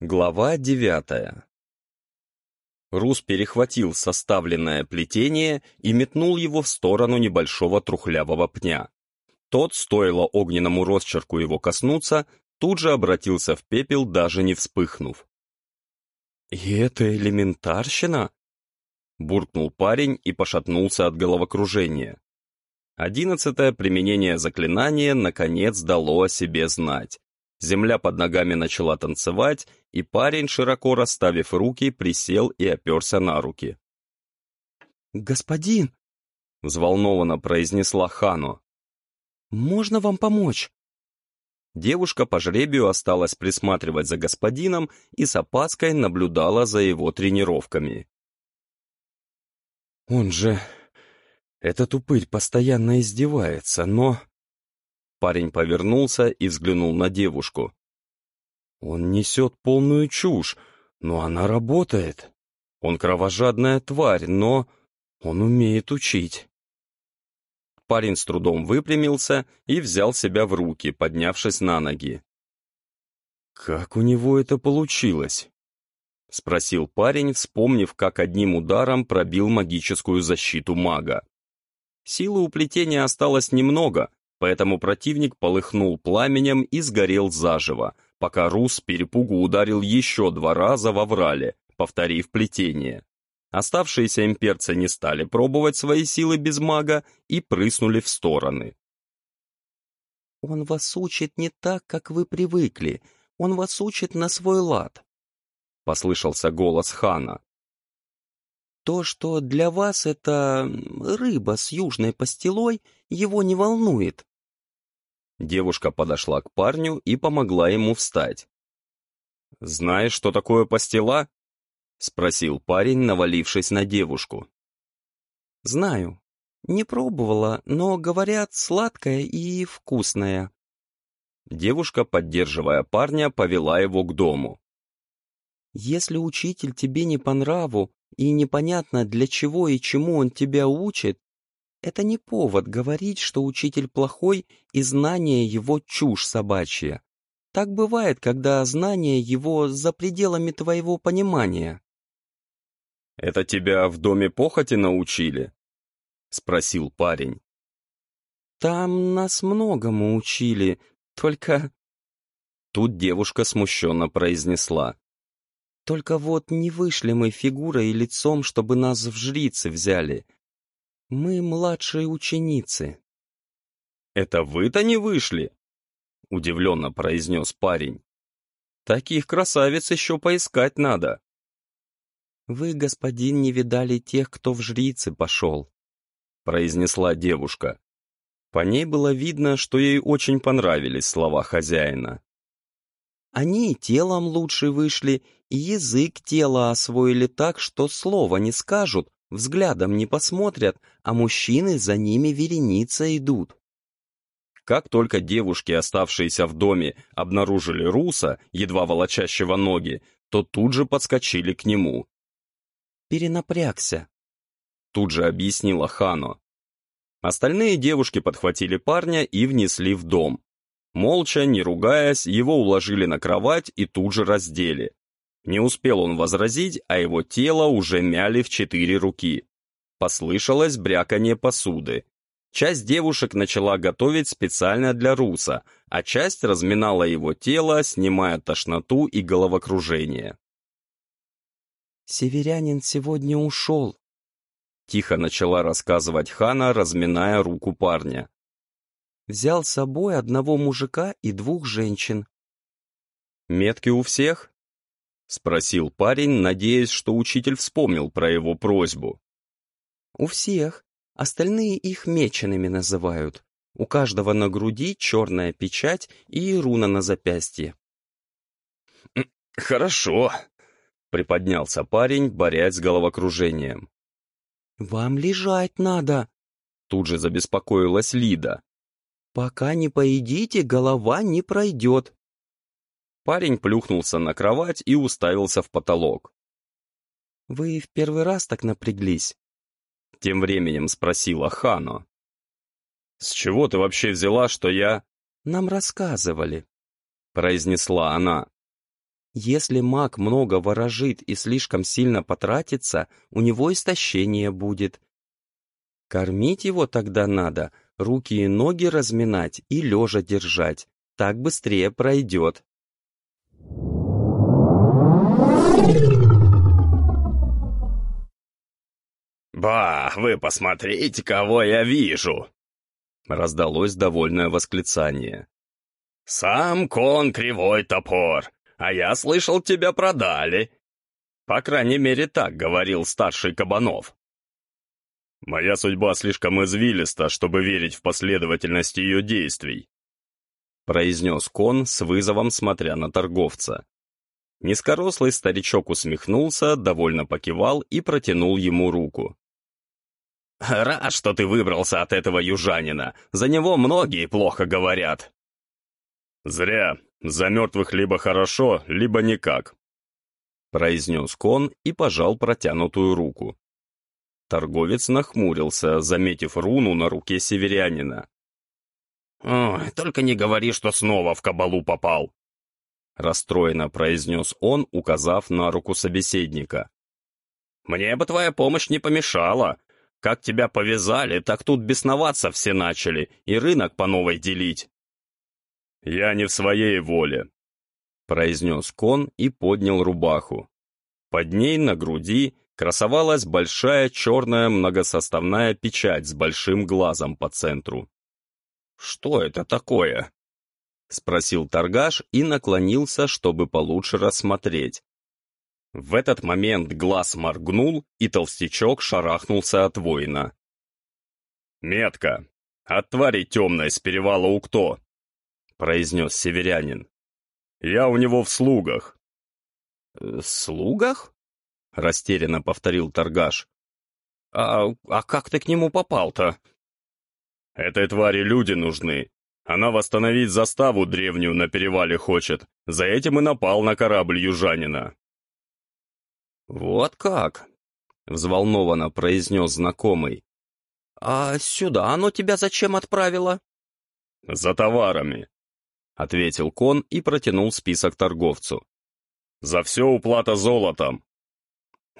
Глава девятая Рус перехватил составленное плетение и метнул его в сторону небольшого трухлявого пня. Тот, стоило огненному росчерку его коснуться, тут же обратился в пепел, даже не вспыхнув. «И это элементарщина?» Буркнул парень и пошатнулся от головокружения. Одиннадцатое применение заклинания наконец дало о себе знать. Земля под ногами начала танцевать, и парень, широко расставив руки, присел и оперся на руки. «Господин!» — взволнованно произнесла Хану. «Можно вам помочь?» Девушка по жребию осталась присматривать за господином и с опаской наблюдала за его тренировками. «Он же... Этот упырь постоянно издевается, но...» Парень повернулся и взглянул на девушку. «Он несет полную чушь, но она работает. Он кровожадная тварь, но он умеет учить». Парень с трудом выпрямился и взял себя в руки, поднявшись на ноги. «Как у него это получилось?» — спросил парень, вспомнив, как одним ударом пробил магическую защиту мага. Силы у плетения осталось немного, поэтому противник полыхнул пламенем и сгорел заживо, пока Рус перепугу ударил еще два раза во врале, повторив плетение. Оставшиеся имперцы не стали пробовать свои силы без мага и прыснули в стороны. «Он вас учит не так, как вы привыкли. Он вас учит на свой лад», — послышался голос хана. «То, что для вас это рыба с южной пастилой, его не волнует». Девушка подошла к парню и помогла ему встать. «Знаешь, что такое пастила?» — спросил парень, навалившись на девушку. «Знаю. Не пробовала, но, говорят, сладкая и вкусная». Девушка, поддерживая парня, повела его к дому. «Если учитель тебе не по нраву, и непонятно, для чего и чему он тебя учит, это не повод говорить, что учитель плохой и знание его чушь собачья. Так бывает, когда знание его за пределами твоего понимания. «Это тебя в доме похоти научили?» — спросил парень. «Там нас многому учили, только...» Тут девушка смущенно произнесла. «Только вот не вышли мы фигурой и лицом, чтобы нас в жрицы взяли. Мы младшие ученицы». «Это вы-то не вышли?» — удивленно произнес парень. «Таких красавиц еще поискать надо». «Вы, господин, не видали тех, кто в жрицы пошел», — произнесла девушка. По ней было видно, что ей очень понравились слова хозяина. «Они телом лучше вышли, и язык тела освоили так, что слова не скажут, взглядом не посмотрят, а мужчины за ними вереница идут». Как только девушки, оставшиеся в доме, обнаружили Руса, едва волочащего ноги, то тут же подскочили к нему перенапрягся», — тут же объяснила Хано. Остальные девушки подхватили парня и внесли в дом. Молча, не ругаясь, его уложили на кровать и тут же раздели. Не успел он возразить, а его тело уже мяли в четыре руки. Послышалось бряканье посуды. Часть девушек начала готовить специально для Руса, а часть разминала его тело, снимая тошноту и головокружение. «Северянин сегодня ушел», — тихо начала рассказывать Хана, разминая руку парня. «Взял с собой одного мужика и двух женщин». «Метки у всех?» — спросил парень, надеясь, что учитель вспомнил про его просьбу. «У всех. Остальные их меченными называют. У каждого на груди черная печать и руна на запястье». «Хорошо», Приподнялся парень, борясь с головокружением. «Вам лежать надо!» Тут же забеспокоилась Лида. «Пока не поедите, голова не пройдет». Парень плюхнулся на кровать и уставился в потолок. «Вы в первый раз так напряглись?» Тем временем спросила Хано. «С чего ты вообще взяла, что я...» «Нам рассказывали», — произнесла она. Если маг много ворожит и слишком сильно потратится, у него истощение будет. Кормить его тогда надо, руки и ноги разминать и лежа держать. Так быстрее пройдет. «Ба, вы посмотрите, кого я вижу!» Раздалось довольное восклицание. «Сам кон кривой топор, а я слышал, тебя продали!» По крайней мере, так говорил старший Кабанов. «Моя судьба слишком извилиста, чтобы верить в последовательность ее действий», произнес кон с вызовом, смотря на торговца. Низкорослый старичок усмехнулся, довольно покивал и протянул ему руку. «Рад, что ты выбрался от этого южанина. За него многие плохо говорят». «Зря. За мертвых либо хорошо, либо никак», — произнес кон и пожал протянутую руку. Торговец нахмурился, заметив руну на руке северянина. «Ой, только не говори, что снова в кабалу попал», — расстроенно произнес он, указав на руку собеседника. «Мне бы твоя помощь не помешала. Как тебя повязали, так тут бесноваться все начали и рынок по новой делить». «Я не в своей воле», — произнес кон и поднял рубаху. Под ней на груди красовалась большая черная многосоставная печать с большим глазом по центру. «Что это такое?» — спросил торгаш и наклонился, чтобы получше рассмотреть. В этот момент глаз моргнул, и толстячок шарахнулся от воина. «Метка! От твари темной с перевала Укто!» — произнес северянин. «Я у него в слугах». «Э, «Слугах?» растерянно повторил торгаш. «А, а как ты к нему попал-то?» «Этой твари люди нужны. Она восстановить заставу древнюю на перевале хочет. За этим и напал на корабль южанина». «Вот как?» — взволнованно произнес знакомый. «А сюда оно тебя зачем отправило?» «За товарами», — ответил Кон и протянул список торговцу. «За все уплата золотом.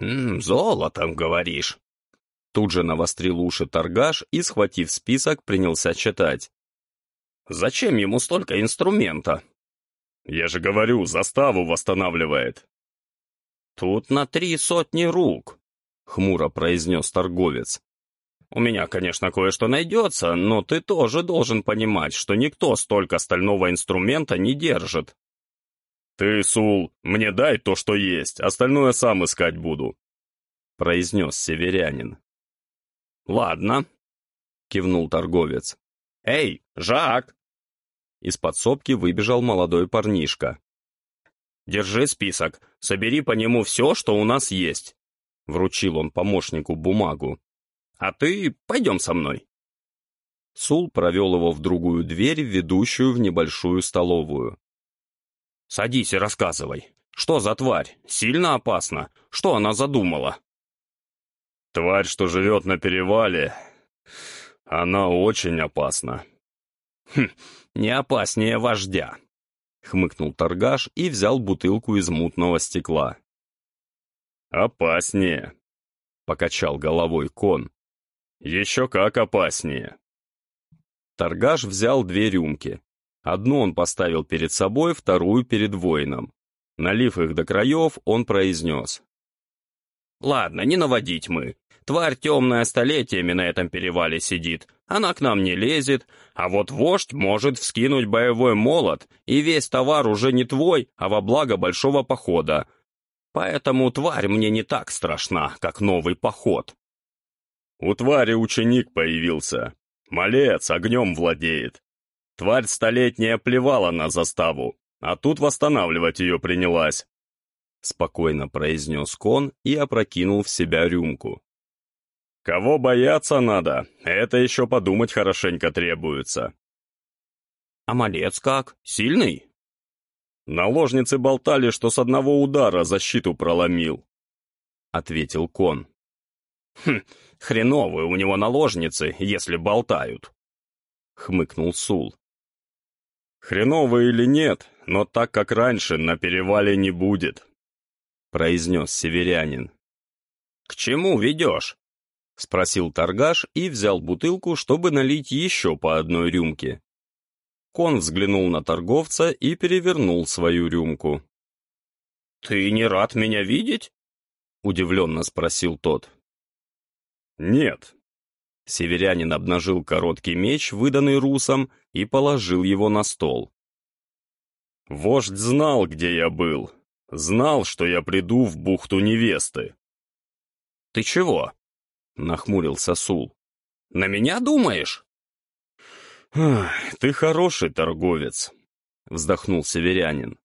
«М золотом, говоришь?» Тут же навострил уши торгаш и, схватив список, принялся читать. «Зачем ему столько инструмента?» «Я же говорю, заставу восстанавливает». «Тут на три сотни рук», — хмуро произнес торговец. «У меня, конечно, кое-что найдется, но ты тоже должен понимать, что никто столько стального инструмента не держит». «Ты, Сул, мне дай то, что есть, остальное сам искать буду», — произнес северянин. «Ладно», — кивнул торговец. «Эй, Жак!» Из подсобки выбежал молодой парнишка. «Держи список, собери по нему все, что у нас есть», — вручил он помощнику бумагу. «А ты пойдем со мной». Сул провел его в другую дверь, ведущую в небольшую столовую. Садись и рассказывай. Что за тварь? Сильно опасна? Что она задумала?» «Тварь, что живет на перевале, она очень опасна». «Хм, не опаснее вождя», — хмыкнул торгаш и взял бутылку из мутного стекла. «Опаснее», — покачал головой кон. «Еще как опаснее». Торгаш взял две рюмки, Одну он поставил перед собой, вторую перед воином. Налив их до краев, он произнес. «Ладно, не наводить мы. Тварь темная столетиями на этом перевале сидит. Она к нам не лезет, а вот вождь может вскинуть боевой молот, и весь товар уже не твой, а во благо большого похода. Поэтому тварь мне не так страшна, как новый поход». «У твари ученик появился. Малец огнем владеет. Тварь столетняя плевала на заставу, а тут восстанавливать ее принялась. Спокойно произнес кон и опрокинул в себя рюмку. Кого бояться надо, это еще подумать хорошенько требуется. А малец как? Сильный? Наложницы болтали, что с одного удара защиту проломил. Ответил кон. Хм, хреновые у него наложницы, если болтают. Хмыкнул Сул. Хреново или нет, но так как раньше на перевале не будет», — произнес северянин. «К чему ведешь?» — спросил торгаш и взял бутылку, чтобы налить еще по одной рюмке. Кон взглянул на торговца и перевернул свою рюмку. «Ты не рад меня видеть?» — удивленно спросил тот. «Нет». Северянин обнажил короткий меч, выданный русом, и положил его на стол. «Вождь знал, где я был. Знал, что я приду в бухту невесты». «Ты чего?» — нахмурился Сул. «На меня думаешь?» «Ты хороший торговец», — вздохнул северянин.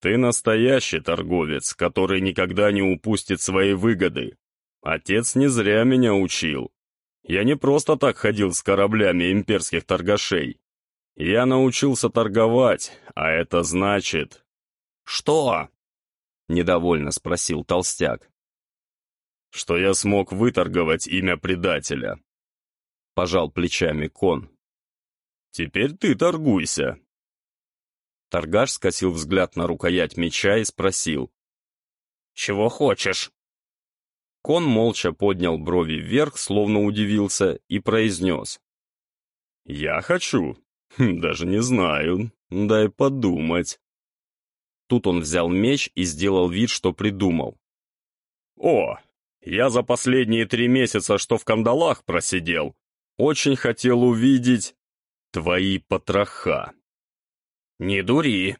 «Ты настоящий торговец, который никогда не упустит свои выгоды. Отец не зря меня учил. Я не просто так ходил с кораблями имперских торгашей. Я научился торговать, а это значит...» «Что?» — недовольно спросил толстяк. «Что я смог выторговать имя предателя», — пожал плечами кон. «Теперь ты торгуйся». Торгаш скосил взгляд на рукоять меча и спросил. «Чего хочешь?» Кон молча поднял брови вверх, словно удивился, и произнес. «Я хочу. Хм, даже не знаю. Дай подумать». Тут он взял меч и сделал вид, что придумал. «О, я за последние три месяца, что в кандалах просидел, очень хотел увидеть твои потроха». «Не дури!»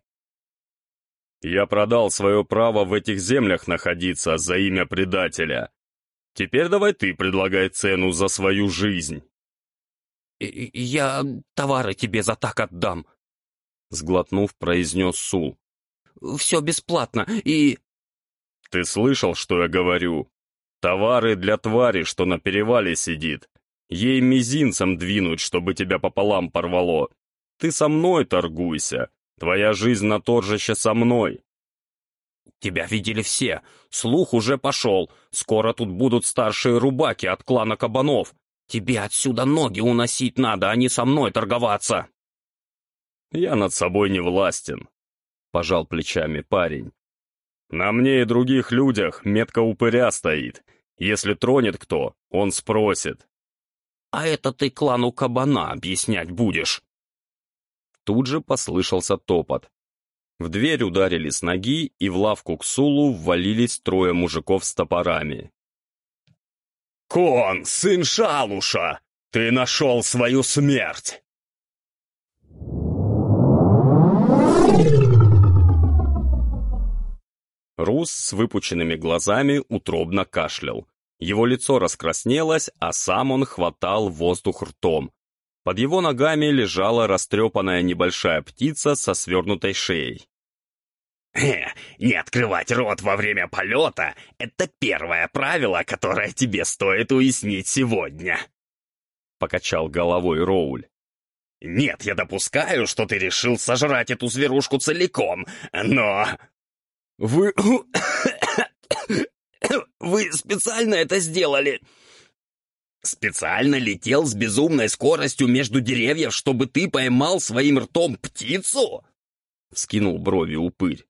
«Я продал свое право в этих землях находиться за имя предателя. Теперь давай ты предлагай цену за свою жизнь». «Я товары тебе за так отдам», — сглотнув, произнес Сул. «Все бесплатно и...» «Ты слышал, что я говорю? Товары для твари, что на перевале сидит. Ей мизинцем двинуть, чтобы тебя пополам порвало. Ты со мной торгуйся. Твоя жизнь на торжище со мной. Тебя видели все. Слух уже пошел. Скоро тут будут старшие рубаки от клана кабанов. Тебе отсюда ноги уносить надо, а не со мной торговаться. Я над собой не властен, пожал плечами парень. На мне и других людях метка упыря стоит. Если тронет кто, он спросит. А это ты клану кабана объяснять будешь? Тут же послышался топот. В дверь ударили с ноги, и в лавку к Сулу ввалились трое мужиков с топорами. «Кон, сын Шалуша, ты нашел свою смерть!» Рус с выпученными глазами утробно кашлял. Его лицо раскраснелось, а сам он хватал воздух ртом, под его ногами лежала растрепанная небольшая птица со свернутой шеей. «Не открывать рот во время полета — это первое правило, которое тебе стоит уяснить сегодня», — покачал головой Роуль. «Нет, я допускаю, что ты решил сожрать эту зверушку целиком, но...» «Вы... вы специально это сделали?» Специально летел с безумной скоростью между деревьев, чтобы ты поймал своим ртом птицу?» Вскинул брови упырь.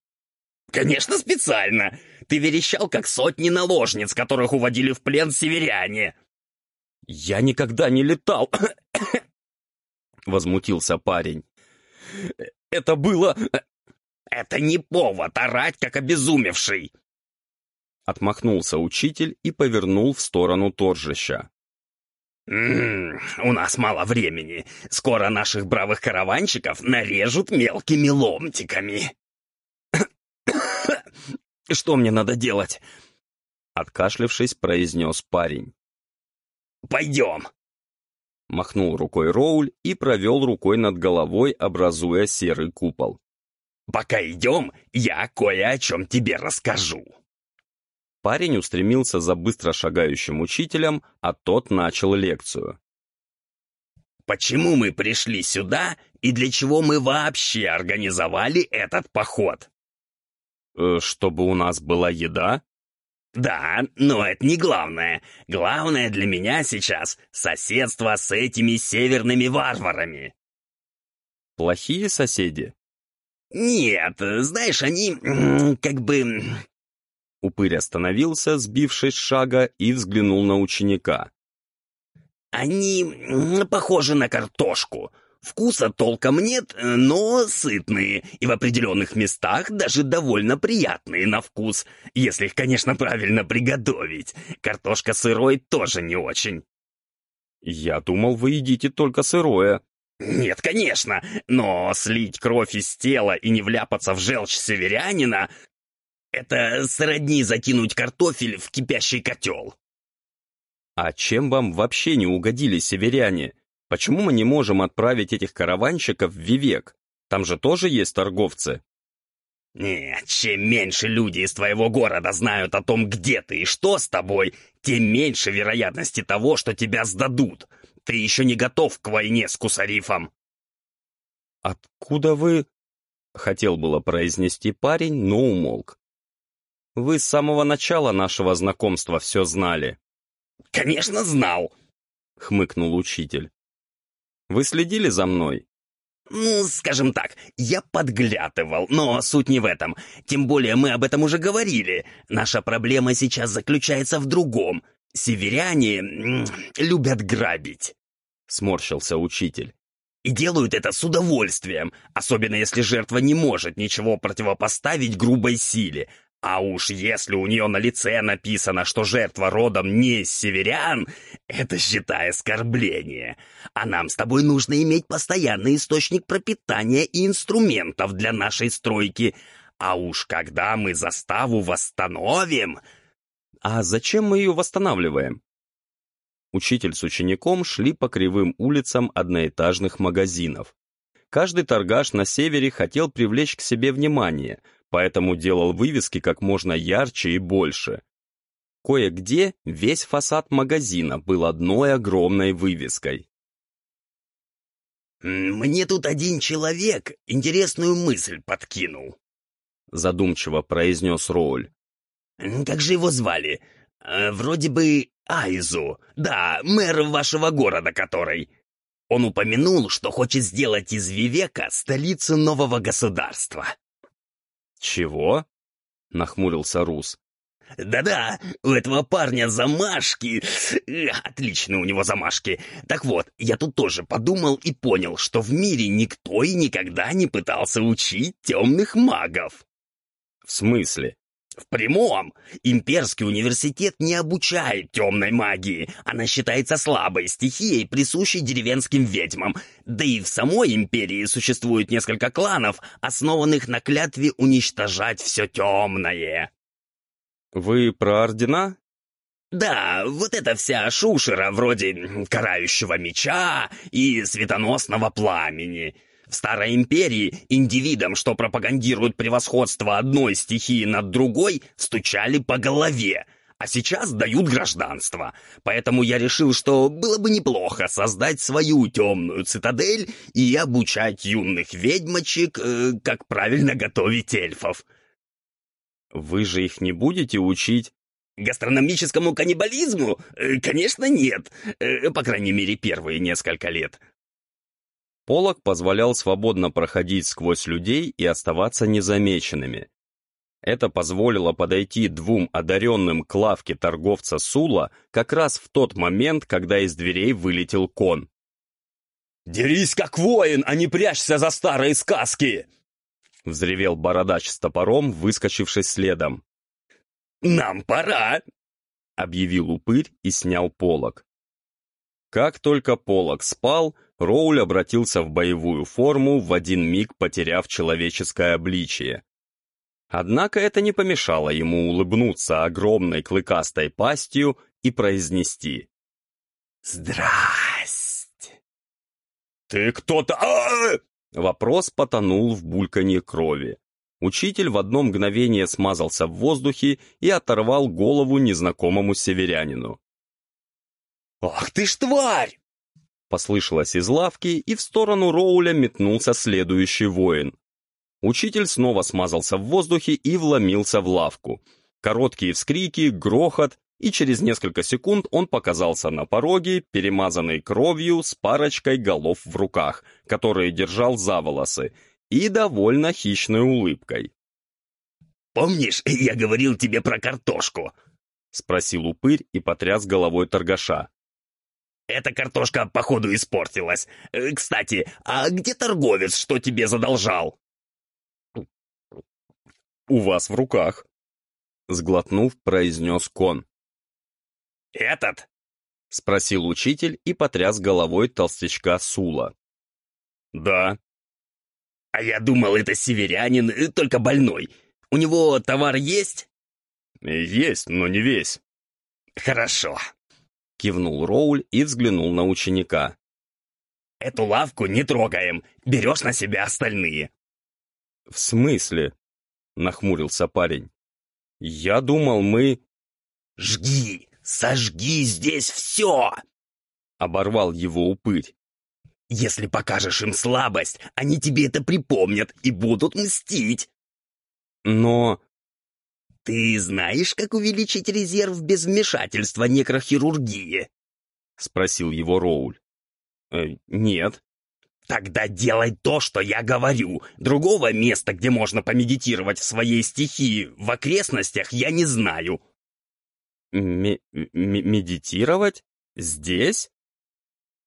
«Конечно, специально. Ты верещал, как сотни наложниц, которых уводили в плен северяне». «Я никогда не летал!» Возмутился парень. «Это было...» «Это не повод орать, как обезумевший!» Отмахнулся учитель и повернул в сторону торжища. «М -м, у нас мало времени. Скоро наших бравых караванщиков нарежут мелкими ломтиками». «Что мне надо делать?» Откашлившись, произнес парень. «Пойдем!» Махнул рукой Роуль и провел рукой над головой, образуя серый купол. «Пока идем, я кое о чем тебе расскажу». Парень устремился за быстро шагающим учителем, а тот начал лекцию. «Почему мы пришли сюда и для чего мы вообще организовали этот поход?» э, «Чтобы у нас была еда?» «Да, но это не главное. Главное для меня сейчас — соседство с этими северными варварами». «Плохие соседи?» «Нет, знаешь, они как бы...» Упырь остановился, сбившись с шага, и взглянул на ученика. «Они похожи на картошку. Вкуса толком нет, но сытные, и в определенных местах даже довольно приятные на вкус, если их, конечно, правильно приготовить. Картошка сырой тоже не очень». «Я думал, вы едите только сырое», нет, конечно, но слить кровь из тела и не вляпаться в желчь северянина — это сродни закинуть картофель в кипящий котел. А чем вам вообще не угодили северяне? Почему мы не можем отправить этих караванщиков в Вивек? Там же тоже есть торговцы. Нет, чем меньше люди из твоего города знают о том, где ты и что с тобой, тем меньше вероятности того, что тебя сдадут. Ты еще не готов к войне с Кусарифом!» «Откуда вы...» — хотел было произнести парень, но умолк. «Вы с самого начала нашего знакомства все знали». «Конечно знал!» — хмыкнул учитель. «Вы следили за мной?» «Ну, скажем так, я подглядывал, но суть не в этом. Тем более мы об этом уже говорили. Наша проблема сейчас заключается в другом. Северяне любят грабить. Сморщился учитель. И делают это с удовольствием, особенно если жертва не может ничего противопоставить грубой силе. А уж если у нее на лице написано, что жертва родом не северян, это, считай, оскорбление. А нам с тобой нужно иметь постоянный источник пропитания и инструментов для нашей стройки. А уж когда мы заставу восстановим... А зачем мы ее восстанавливаем? Учитель с учеником шли по кривым улицам одноэтажных магазинов. Каждый торгаш на севере хотел привлечь к себе внимание, поэтому делал вывески как можно ярче и больше. Кое-где весь фасад магазина был одной огромной вывеской. «Мне тут один человек интересную мысль подкинул», задумчиво произнес Роуль. «Как же его звали? Э, вроде бы Айзу, да, мэр вашего города который. Он упомянул, что хочет сделать из Вивека столицу нового государства». «Чего?» — нахмурился Рус. «Да-да, у этого парня замашки. Отлично у него замашки. Так вот, я тут тоже подумал и понял, что в мире никто и никогда не пытался учить темных магов». «В смысле?» В прямом. Имперский университет не обучает темной магии. Она считается слабой стихией, присущей деревенским ведьмам. Да и в самой империи существует несколько кланов, основанных на клятве уничтожать все темное. Вы про ордена? Да, вот эта вся шушера вроде карающего меча и светоносного пламени — в Старой Империи индивидам, что пропагандируют превосходство одной стихии над другой, стучали по голове, а сейчас дают гражданство. Поэтому я решил, что было бы неплохо создать свою темную цитадель и обучать юных ведьмочек, э, как правильно готовить эльфов. Вы же их не будете учить? Гастрономическому каннибализму? Э, конечно, нет. Э, по крайней мере, первые несколько лет. Полок позволял свободно проходить сквозь людей и оставаться незамеченными. Это позволило подойти двум одаренным к лавке торговца Сула как раз в тот момент, когда из дверей вылетел кон. «Дерись как воин, а не прячься за старые сказки!» Взревел бородач с топором, выскочившись следом. «Нам пора!» — объявил упырь и снял полог. Как только полог спал, Роуль обратился в боевую форму, в один миг потеряв человеческое обличие. Однако это не помешало ему улыбнуться огромной клыкастой пастью и произнести «Здрасте!» «Ты кто-то...» а Вопрос потонул в бульканье крови. Учитель в одно мгновение смазался в воздухе и оторвал голову незнакомому северянину. «Ах ты ж тварь!» Послышалось из лавки, и в сторону Роуля метнулся следующий воин. Учитель снова смазался в воздухе и вломился в лавку. Короткие вскрики, грохот, и через несколько секунд он показался на пороге, перемазанный кровью, с парочкой голов в руках, которые держал за волосы, и довольно хищной улыбкой. «Помнишь, я говорил тебе про картошку?» — спросил упырь и потряс головой торгаша. «Эта картошка, походу, испортилась. Э, кстати, а где торговец, что тебе задолжал?» «У вас в руках», — сглотнув, произнес кон. «Этот?» — спросил учитель и потряс головой толстячка Сула. «Да». «А я думал, это северянин, э, только больной. У него товар есть?» «Есть, но не весь». «Хорошо», — кивнул Роуль и взглянул на ученика. «Эту лавку не трогаем, берешь на себя остальные». «В смысле?» — нахмурился парень. «Я думал, мы...» «Жги! Сожги здесь все!» — оборвал его упырь. «Если покажешь им слабость, они тебе это припомнят и будут мстить!» «Но...» «Ты знаешь, как увеличить резерв без вмешательства некрохирургии?» — спросил его Роуль. «Э, «Нет». «Тогда делай то, что я говорю. Другого места, где можно помедитировать в своей стихии, в окрестностях я не знаю». «Медитировать? Здесь?»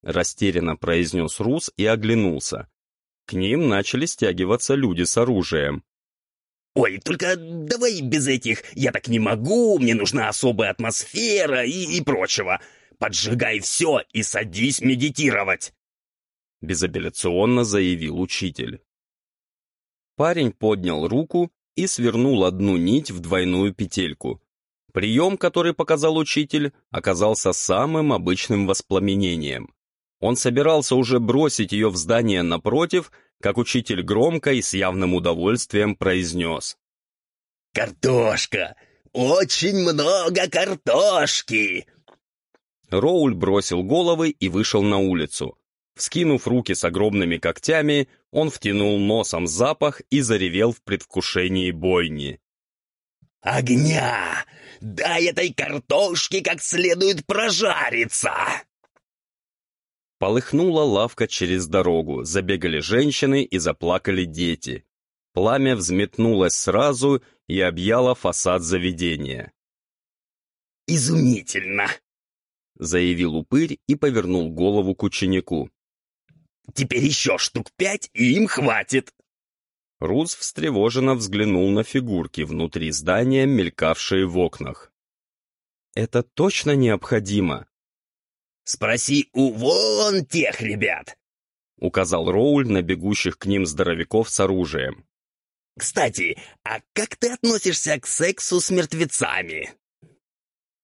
Растерянно произнес Рус и оглянулся. К ним начали стягиваться люди с оружием. «Ой, только давай без этих «я так не могу», «мне нужна особая атмосфера» и, и прочего. Поджигай все и садись медитировать!» Безапелляционно заявил учитель. Парень поднял руку и свернул одну нить в двойную петельку. Прием, который показал учитель, оказался самым обычным воспламенением. Он собирался уже бросить ее в здание напротив, как учитель громко и с явным удовольствием произнес. «Картошка! Очень много картошки!» Роуль бросил головы и вышел на улицу. Вскинув руки с огромными когтями, он втянул носом запах и заревел в предвкушении бойни. «Огня! Дай этой картошке как следует прожариться!» Полыхнула лавка через дорогу, забегали женщины и заплакали дети. Пламя взметнулось сразу и объяло фасад заведения. «Изумительно!» — заявил упырь и повернул голову к ученику. «Теперь еще штук пять, и им хватит!» Рус встревоженно взглянул на фигурки внутри здания, мелькавшие в окнах. «Это точно необходимо?» «Спроси у вон тех ребят!» — указал Роуль на бегущих к ним здоровяков с оружием. «Кстати, а как ты относишься к сексу с мертвецами?»